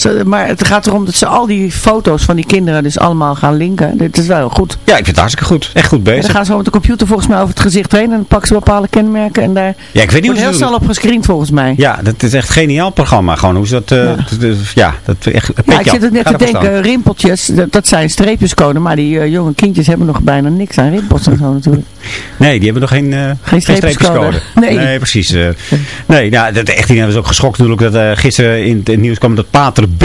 Speaker 5: ze, maar het gaat erom dat ze al die foto's van die kinderen dus allemaal gaan linken. Dit is wel goed.
Speaker 4: ja, ik vind het hartstikke goed. Echt goed
Speaker 5: En
Speaker 4: bezig.
Speaker 5: dan gaan ze met de computer volgens mij over het gezicht heen en dan pakken ze bepaalde kenmerken en daar
Speaker 4: Ja, ik weet niet
Speaker 5: wordt heel
Speaker 4: ze
Speaker 5: snel op gescreend volgens mij.
Speaker 4: Ja, dat is echt een geniaal programma. Gewoon hoe ze dat... eh,
Speaker 5: Ja.
Speaker 4: dat is- ja, dat echt... een
Speaker 5: Ja, ik zit het net te denken, rimpeltjes, dat, dat zijn streepjescode, maar die eh, jonge kindjes hebben nog bijna niks aan rimpels en zo *laughs* natuurlijk.
Speaker 4: Nee, die hebben nog geen, eh geen
Speaker 5: streepjescode. Nee.
Speaker 4: precies. eh. nee, nou, dat, echt, die was ook geschokt natuurlijk dat eh, gisteren in het nieuws kwam dat Pater B.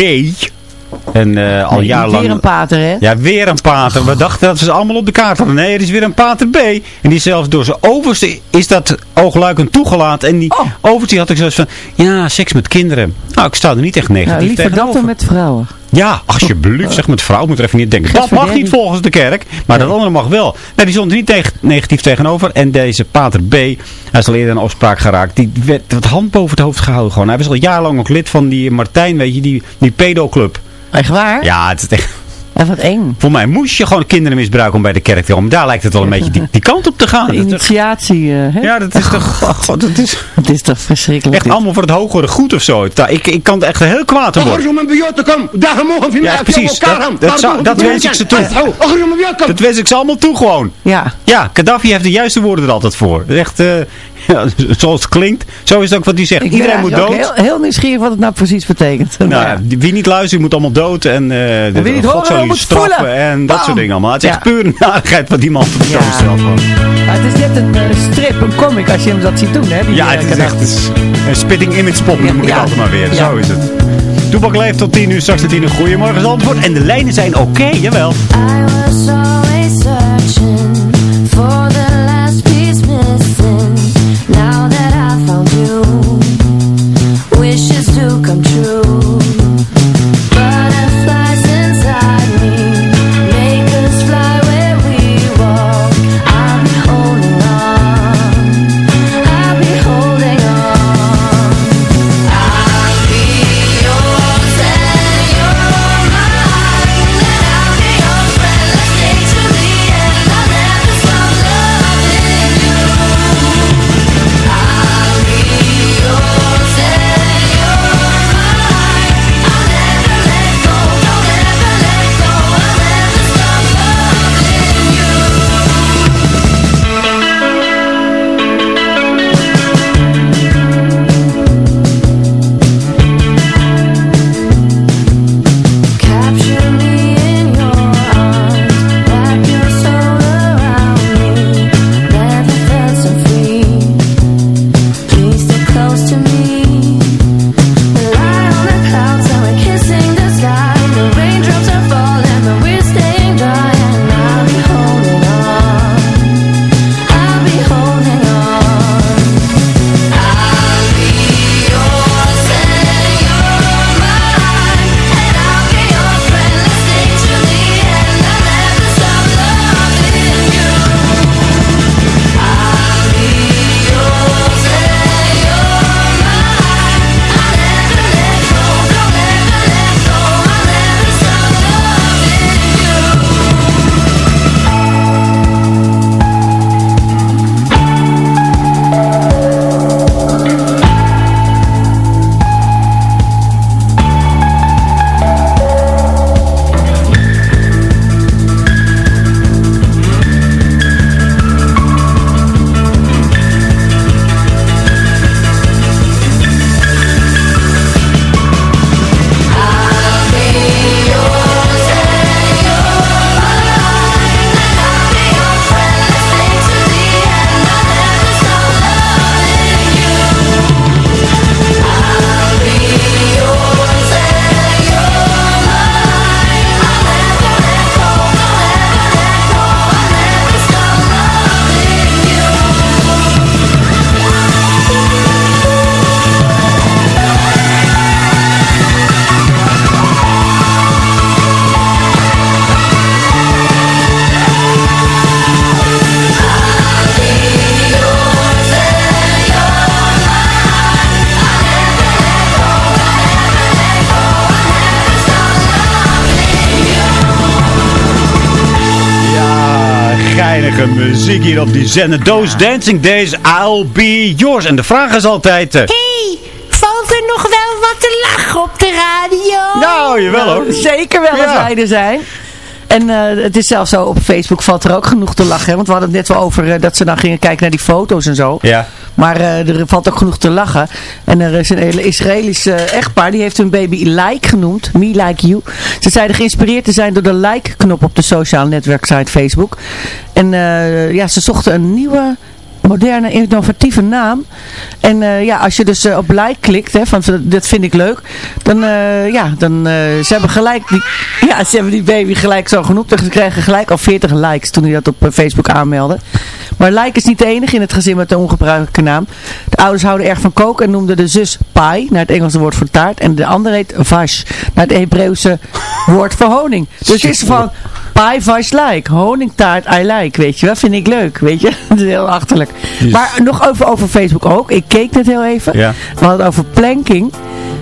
Speaker 4: En eh, al
Speaker 5: Nee,
Speaker 4: jarenlang...
Speaker 5: Weer een pater, hè?
Speaker 4: Ja, weer een pater. We dachten dat ze ze allemaal op de kaart hadden. Nee, er is weer een pater B. En die zelfs door zijn overste is dat oogluikend toegelaten. En die
Speaker 5: Oh.
Speaker 4: overste had ik zoiets van, ja, seks met kinderen. Nou, ik sta er niet echt negatief
Speaker 5: Nou, liever dat
Speaker 4: tegenover.
Speaker 5: dan met vrouwen.
Speaker 4: Ja, alsjeblieft, zeg met vrouw moet er even niet denken. Dat mag niet volgens de kerk, maar dat andere mag wel. Nee, die stond er niet tegen, negatief tegenover. En deze pater B, hij is al eerder in opspraak geraakt, die werd wat hand boven het hoofd gehouden gewoon. Hij was al jarenlang ook lid van die Martijn, weet je, die, die pedoclub.
Speaker 5: Echt waar?
Speaker 4: Ja, het is echt...
Speaker 5: En wat eng.
Speaker 4: Voor mij moest je gewoon kinderen misbruiken om bij de kerk te komen. Daar lijkt het wel een beetje die, die kant op te gaan.
Speaker 5: De
Speaker 4: Dat
Speaker 5: initiatie, eh, hè?
Speaker 4: ja, dat is toch... God, dat is
Speaker 5: Het is toch verschrikkelijk.
Speaker 4: echt
Speaker 5: dit.
Speaker 4: allemaal voor het hogere goed of zo. Ik, ik kan er echt heel kwaad om worden. Ja, precies. Dat, dat, zou- dat wens ik ze toe. Dat wens ik ze allemaal toe gewoon.
Speaker 5: Ja.
Speaker 4: Ja, Gaddafi heeft de juiste woorden er altijd voor. Dat is Echt, eh, *laughs* Ja, zoals het klinkt, zo is het ook wat hij zegt.
Speaker 5: Ik
Speaker 4: Iedereen moet dood.
Speaker 5: Heel, heel nieuwsgierig wat het nou precies betekent.
Speaker 4: Nou, ja, wie niet luistert, moet allemaal dood. En eh de,
Speaker 5: wie niet
Speaker 4: God
Speaker 5: horen,
Speaker 4: zal je
Speaker 5: moet
Speaker 4: straffen.
Speaker 5: voelen.
Speaker 4: En dat
Speaker 5: Bam.
Speaker 4: soort dingen allemaal. Het is echt puur een narigheid wat die man te gewoon.
Speaker 5: Ja, het is net een eh, strip, een comic, als je hem dat ziet doen. Hè, die,
Speaker 4: Ja,
Speaker 5: eh,
Speaker 4: het is echt een- een spitting image pop, noem ik het altijd maar weer.
Speaker 5: Ja.
Speaker 4: Zo is het. Toepak leeft tot 10 uur, straks de 10 uur. Goedemorgen, antwoord. En de lijnen zijn oké, jawel.
Speaker 8: I was always searching
Speaker 4: muziek hier op die zender. Those Dancing Days, I'll Be Yours. En de vraag is altijd... eh,
Speaker 9: hey, valt er nog wel wat te lachen op de radio?
Speaker 4: nou, jawel hoor.
Speaker 5: Zeker wel als wij er zijn. En eh, het is zelfs zo, op Facebook valt er ook genoeg te lachen. hè, Want we hadden het net wel over eh, dat ze dan gingen kijken naar die foto's en zo.
Speaker 4: Ja.
Speaker 5: Maar eh, er valt ook genoeg te lachen. En er is een hele Israëlisch eh, echtpaar, die heeft hun baby Like genoemd. Me Like You. Ze zeiden geïnspireerd te zijn door de like-knop op de sociale netwerksite Facebook. En ja, ze zochten een nieuwe moderne, innovatieve naam. En eh, ja, als je dus eh, op like klikt, hè, van dat vind ik leuk, dan, eh, ja, dan, ze hebben gelijk, die, *laughs* ja, ze hebben die baby gelijk zo genoemd. En ze kregen gelijk al 40 likes toen hij dat op Facebook aanmeldde. Maar like is niet de enige in het gezin met een ongebruikelijke naam. De ouders houden erg van koken en noemden de zus pai, naar het Engelse woord voor taart. En de andere heet vash, naar het Hebreeuwse woord voor honing. Dus het is van pai, vash, like. Honingtaart, I like, weet je wel. Vind ik leuk, weet je. *laughs* Dat is heel achterlijk. Maar nog over, over Facebook ook. Ik keek net heel even.
Speaker 4: Ja.
Speaker 5: We hadden het over planking.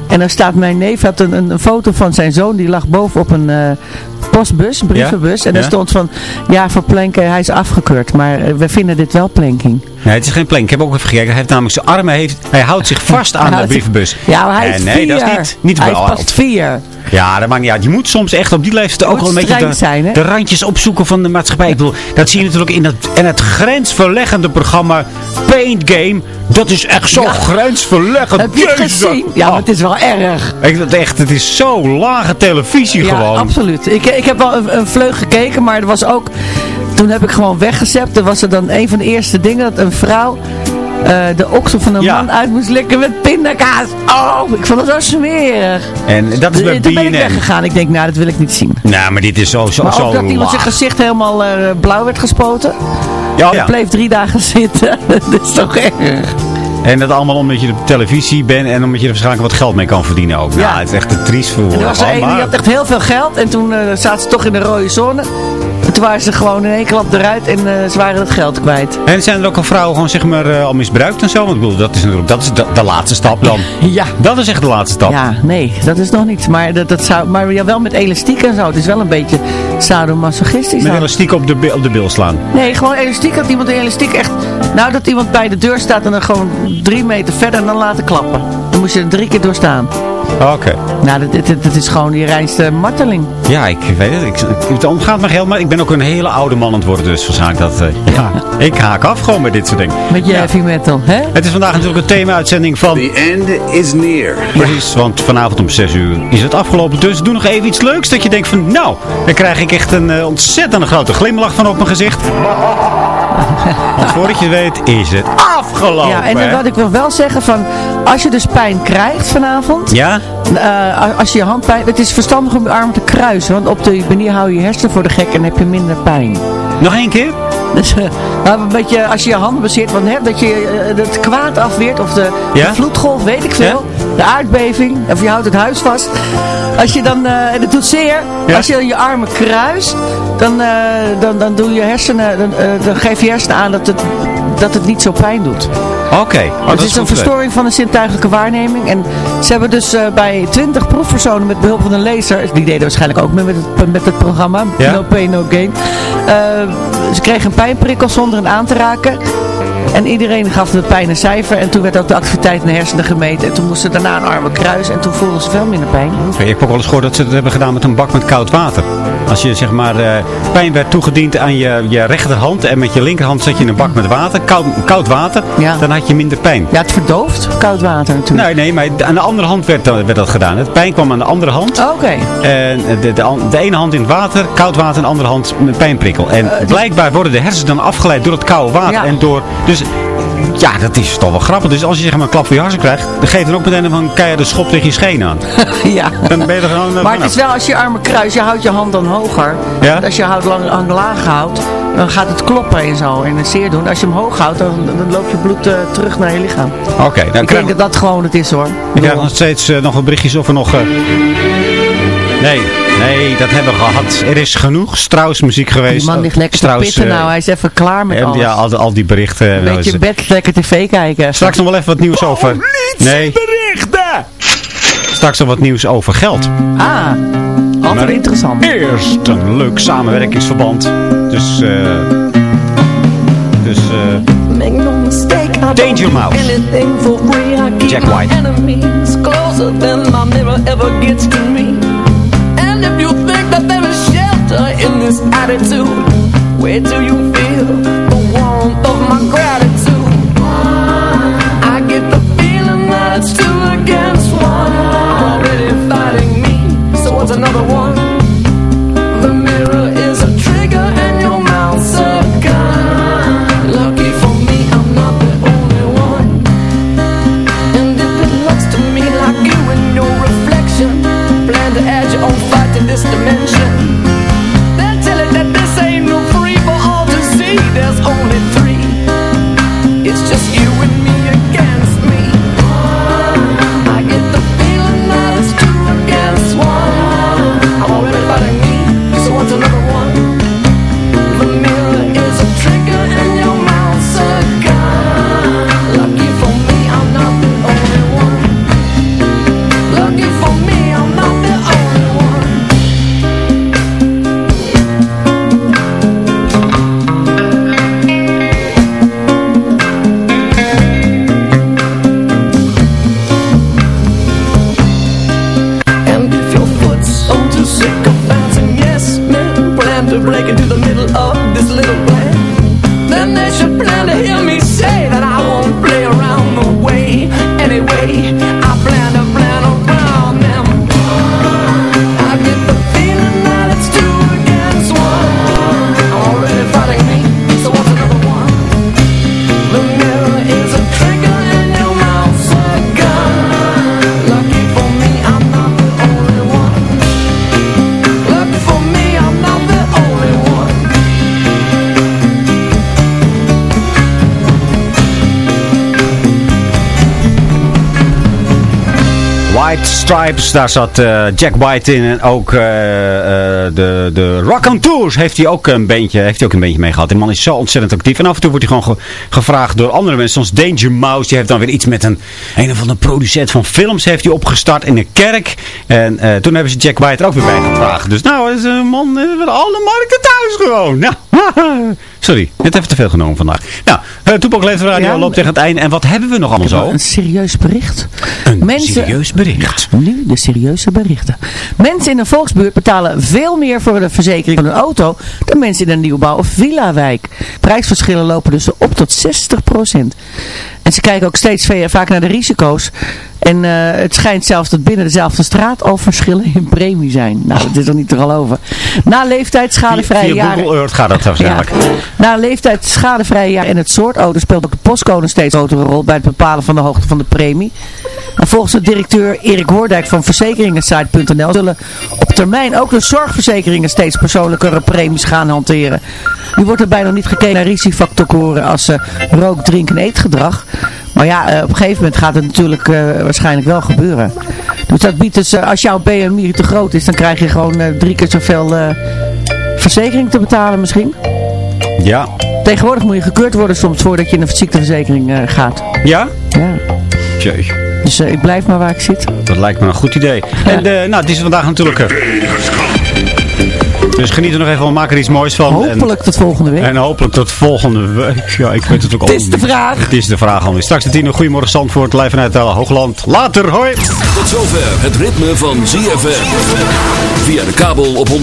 Speaker 5: En dan staat mijn neef, had een, een, een foto van zijn zoon, die lag boven op een eh, postbus, brievenbus. En daar
Speaker 4: Ja.
Speaker 5: stond van, ja voor planken, hij is afgekeurd. Maar eh, we vinden dit wel planking.
Speaker 4: Nee, het is geen plank. Ik heb ook even gekeken. Hij heeft namelijk zijn armen, heeft, hij houdt zich vast aan de brievenbus.
Speaker 5: Ja, maar hij
Speaker 4: En
Speaker 5: is
Speaker 4: nee,
Speaker 5: vier.
Speaker 4: dat is niet, niet
Speaker 5: Hij
Speaker 4: wel
Speaker 5: is
Speaker 4: oud.
Speaker 5: pas vier.
Speaker 4: Ja, dat maakt niet uit. Je moet soms echt op die leeftijd ook wel een beetje de,
Speaker 5: zijn,
Speaker 4: de randjes opzoeken van de maatschappij. Ik bedoel, dat zie je natuurlijk in het, in het grensverleggende programma Paint Game. Dat is echt zo grensverleggend.
Speaker 5: Heb je het
Speaker 4: Jezus.
Speaker 5: gezien? Ja, maar het is wel erg.
Speaker 4: ik, dat echt, het is zo lage televisie
Speaker 5: Ja,
Speaker 4: gewoon.
Speaker 5: absoluut. Ik, *laughs* ik heb wel een, een vleug gekeken, maar er was ook... Toen heb ik gewoon weggezept. Er was er dan een van de eerste dingen dat een vrouw... eh, de oksel van een
Speaker 4: Ja.
Speaker 5: man uit moest likken met pindakaas. Oh, ik vond het zo smerig.
Speaker 4: En dat is bij
Speaker 5: Toen ben ik weggegaan. Ik denk, nou, dat wil ik niet zien.
Speaker 4: Nou, maar dit is zo, zo,
Speaker 5: Maar
Speaker 4: zo
Speaker 5: dat iemand zijn gezicht helemaal eh, blauw werd gespoten.
Speaker 4: Ja, ja.
Speaker 5: bleef drie dagen *laughs* zitten. dat is toch erg.
Speaker 4: En dat allemaal omdat je op televisie bent en omdat je er waarschijnlijk wat geld mee kan verdienen ook.
Speaker 5: Ja.
Speaker 4: Ja, het is echt te triest voor
Speaker 5: En er was er een die had echt heel veel geld. En toen eh, zaten ze toch in de rode zone. En toen waren ze gewoon in één klap eruit. En eh, ze waren het geld kwijt.
Speaker 4: En zijn er ook al vrouwen gewoon zeg maar eh, al misbruikt en zo? Want ik bedoel, dat is natuurlijk dat is de, de laatste stap dan. *laughs*
Speaker 5: Ja.
Speaker 4: Dat is echt de laatste stap.
Speaker 5: Ja, nee, dat is nog niet. Maar, dat, dat zou, maar ja, wel met elastiek en zo. Het is wel een beetje sadomasochistisch.
Speaker 4: Met elastiek op de, op de bil slaan.
Speaker 5: Nee, gewoon elastiek. Dat iemand elastiek echt... Nou, dat iemand bij de deur staat en dan gewoon drie meter verder en dan laten klappen. Dan moest je er drie keer doorstaan.
Speaker 4: Oké.
Speaker 5: Nou, dat, dat, dat is gewoon die reinste marteling.
Speaker 4: Ja, ik weet het. Ik, het ontgaat me geld, maar ik ben ook een hele oude man aan het worden. Dus waarschijnlijk dat... eh, ja, ik haak af gewoon met dit soort dingen.
Speaker 5: Met je
Speaker 4: Ja.
Speaker 5: heavy metal, hè?
Speaker 4: Het is vandaag natuurlijk een thema-uitzending van...
Speaker 10: The end is near.
Speaker 4: Precies, want vanavond om 6 uur is het afgelopen. Dus doe nog even iets leuks dat je denkt van... Nou, daar krijg ik echt een eh, ontzettend grote glimlach van op mijn gezicht. *laughs* Want voordat je weet is het afgelopen.
Speaker 5: Ja, en dan wat ik wil wel zeggen van... Als je dus pijn krijgt vanavond...
Speaker 4: Ja?
Speaker 5: eh, als je je hand pijn... Het is verstandig om je armen te kruisen. Want op die manier hou je je hersenen voor de gek en heb je minder pijn.
Speaker 4: Nog één keer?
Speaker 5: Dus eh, nou, een beetje, als je je handen baseert, want, hè, dat je eh, het kwaad afweert, of de,
Speaker 4: Ja?
Speaker 5: de vloedgolf, weet ik veel, de aardbeving, of je houdt het huis vast. Als je dan, eh, en het doet zeer,
Speaker 4: Ja?
Speaker 5: als je dan je armen kruist, dan, eh, dan, dan, doe je hersenen, dan, eh, dan geef je hersenen aan dat het, dat het niet zo pijn doet.
Speaker 4: Oké. Oh,
Speaker 5: het
Speaker 4: dat
Speaker 5: is een verstoring van de zintuigelijke waarneming. En ze hebben dus eh, bij 20 proefpersonen met behulp van een laser, die deden waarschijnlijk ook mee met het, met het programma,
Speaker 4: Ja?
Speaker 5: No Pain No Gain. Eh, ze kregen een pijnprikkel zonder een aan te raken. En iedereen gaf de pijn een cijfer. En toen werd ook de activiteit in de hersenen gemeten. En toen moesten ze daarna een armen kruisen. En toen voelden ze veel minder pijn.
Speaker 4: Ik heb ook wel eens gehoord dat ze het hebben gedaan met een bak met koud water. Als je zeg maar eh, pijn werd toegediend aan je, je rechterhand en met je linkerhand zat je in een bak met water, koud, koud water,
Speaker 5: Ja.
Speaker 4: dan had je minder pijn.
Speaker 5: Ja, het verdooft koud water natuurlijk.
Speaker 4: Nee, nee, maar aan de andere hand werd, dat- werd dat gedaan. Het pijn kwam aan de andere hand.
Speaker 5: Oké.
Speaker 4: En de, de, ene hand in het water, koud water, en de andere hand met pijnprikkel. En blijkbaar worden de hersenen dan afgeleid door het koude water.
Speaker 5: Ja.
Speaker 4: En door, dus ja, dat is toch wel grappig. Dus als je zeg maar een klap voor je harsen krijgt, dan geef dan ook meteen een keiharde schop tegen je scheen aan. *laughs*
Speaker 5: ja.
Speaker 4: Dan ben je er gewoon... eh,
Speaker 5: Maar het is wel als je armen kruist, je houdt je hand dan hoger.
Speaker 4: Ja?
Speaker 5: Als je houdt lang, lang laag houdt, dan gaat het kloppen en zo en het zeer doen. Als je hem hoog houdt, dan, dan loopt je bloed eh, terug naar je lichaam.
Speaker 4: Oké, dan
Speaker 5: Ik
Speaker 4: krijg
Speaker 5: denk dat dat gewoon het is hoor.
Speaker 4: Ik krijg nog steeds eh, nog wat berichtjes of er nog... Nee, nee, dat hebben we gehad. Er is genoeg Strauss muziek geweest.
Speaker 5: Die man ligt lekker te
Speaker 4: Strauss,
Speaker 5: pitten
Speaker 4: eh,
Speaker 5: nou, hij is even klaar met
Speaker 4: en
Speaker 5: alles.
Speaker 4: Ja, al, al die berichten.
Speaker 5: Een
Speaker 4: wel
Speaker 5: beetje in bed lekker tv kijken.
Speaker 4: Straks nog wel even wat nieuws over... Nee,
Speaker 7: Berichten!
Speaker 4: straks nog wat nieuws over geld.
Speaker 5: Ah, altijd
Speaker 4: Maar
Speaker 5: interessant.
Speaker 4: Eerst een leuk samenwerkingsverband. Dus, eh... dus, eh...
Speaker 11: Make no mistake, I don't
Speaker 4: Danger Mouse. Jack White.
Speaker 11: Shelter in this attitude, where do you feel the warmth of my gratitude? I get the feeling that it's two
Speaker 4: Stripes. Daar zat eh, Jack White in. En ook eh, eh, de, de Rock on Tours heeft hij ook een beentje, heeft hij ook een beentje mee gehad. Die man is zo ontzettend actief. En af en toe wordt hij gewoon ge- gevraagd door andere mensen. Zoals Danger Mouse. Die heeft dan weer iets met een, een of andere producent van films heeft hij opgestart in een kerk. En eh, toen hebben ze Jack White er ook weer bij gevraagd. Dus nou, is een man eh, van alle markten thuis gewoon. Nou, *laughs* sorry. Net even te veel genomen vandaag. Nou, uh, Toepak Radio
Speaker 5: Ja,
Speaker 4: loopt tegen het einde. En wat hebben we nog allemaal zo?
Speaker 5: Een serieus bericht.
Speaker 4: Een
Speaker 5: Mensen-
Speaker 4: serieus bericht.
Speaker 5: Nu de serieuze berichten. Mensen in een volksbuurt betalen veel meer voor de verzekering van een auto dan mensen in een nieuwbouw of villa-wijk. Prijsverschillen lopen dus op tot 60%. En ze kijken ook steeds vaak naar de risico's. En eh, het schijnt zelfs dat binnen dezelfde straat al verschillen in premie zijn. Nou, dat is er niet er al over. Na leeftijd schadevrije
Speaker 4: Via
Speaker 5: jaren...
Speaker 4: Google Earth gaat dat waarschijnlijk.
Speaker 5: Ja. Na leeftijd schadevrije jaar en het soort auto speelt ook de postcode een steeds grotere rol bij het bepalen van de hoogte van de premie. En volgens de directeur Erik Hoordijk van verzekeringensite.nl zullen op termijn ook de zorgverzekeringen steeds persoonlijkere premies gaan hanteren. Nu wordt er bijna niet gekeken naar risicofactoren als eh, rook, drink en eetgedrag. Maar ja, eh, op een gegeven moment gaat het natuurlijk eh, waarschijnlijk wel gebeuren. Dus dat biedt dus, als jouw BMI te groot is, dan krijg je gewoon eh, drie keer zoveel eh, verzekering te betalen misschien.
Speaker 4: Ja.
Speaker 5: Tegenwoordig moet je gekeurd worden soms voordat je in een ziekteverzekering eh, gaat.
Speaker 4: Ja?
Speaker 5: Ja.
Speaker 4: Jeetje.
Speaker 5: Dus ik blijf maar waar ik zit.
Speaker 4: Dat lijkt me een goed idee. En eh, nou, het is vandaag natuurlijk... eh, dus geniet er nog even van, maak er iets moois van.
Speaker 5: Hopelijk tot volgende week.
Speaker 4: En, en hopelijk tot volgende week. Ja, ik weet het ook
Speaker 5: Het is de vraag.
Speaker 4: Het is de vraag alweer. Straks de tien uur. Goedemorgen Zandvoort, live vanuit uh, Hoogland. Later, hoi!
Speaker 12: Tot zover het ritme van ZFM. Via de kabel op 104.5.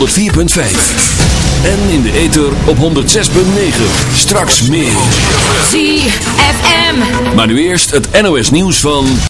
Speaker 12: En in de ether op 106.9. Straks meer.
Speaker 13: ZFM.
Speaker 12: Maar nu eerst het NOS nieuws van...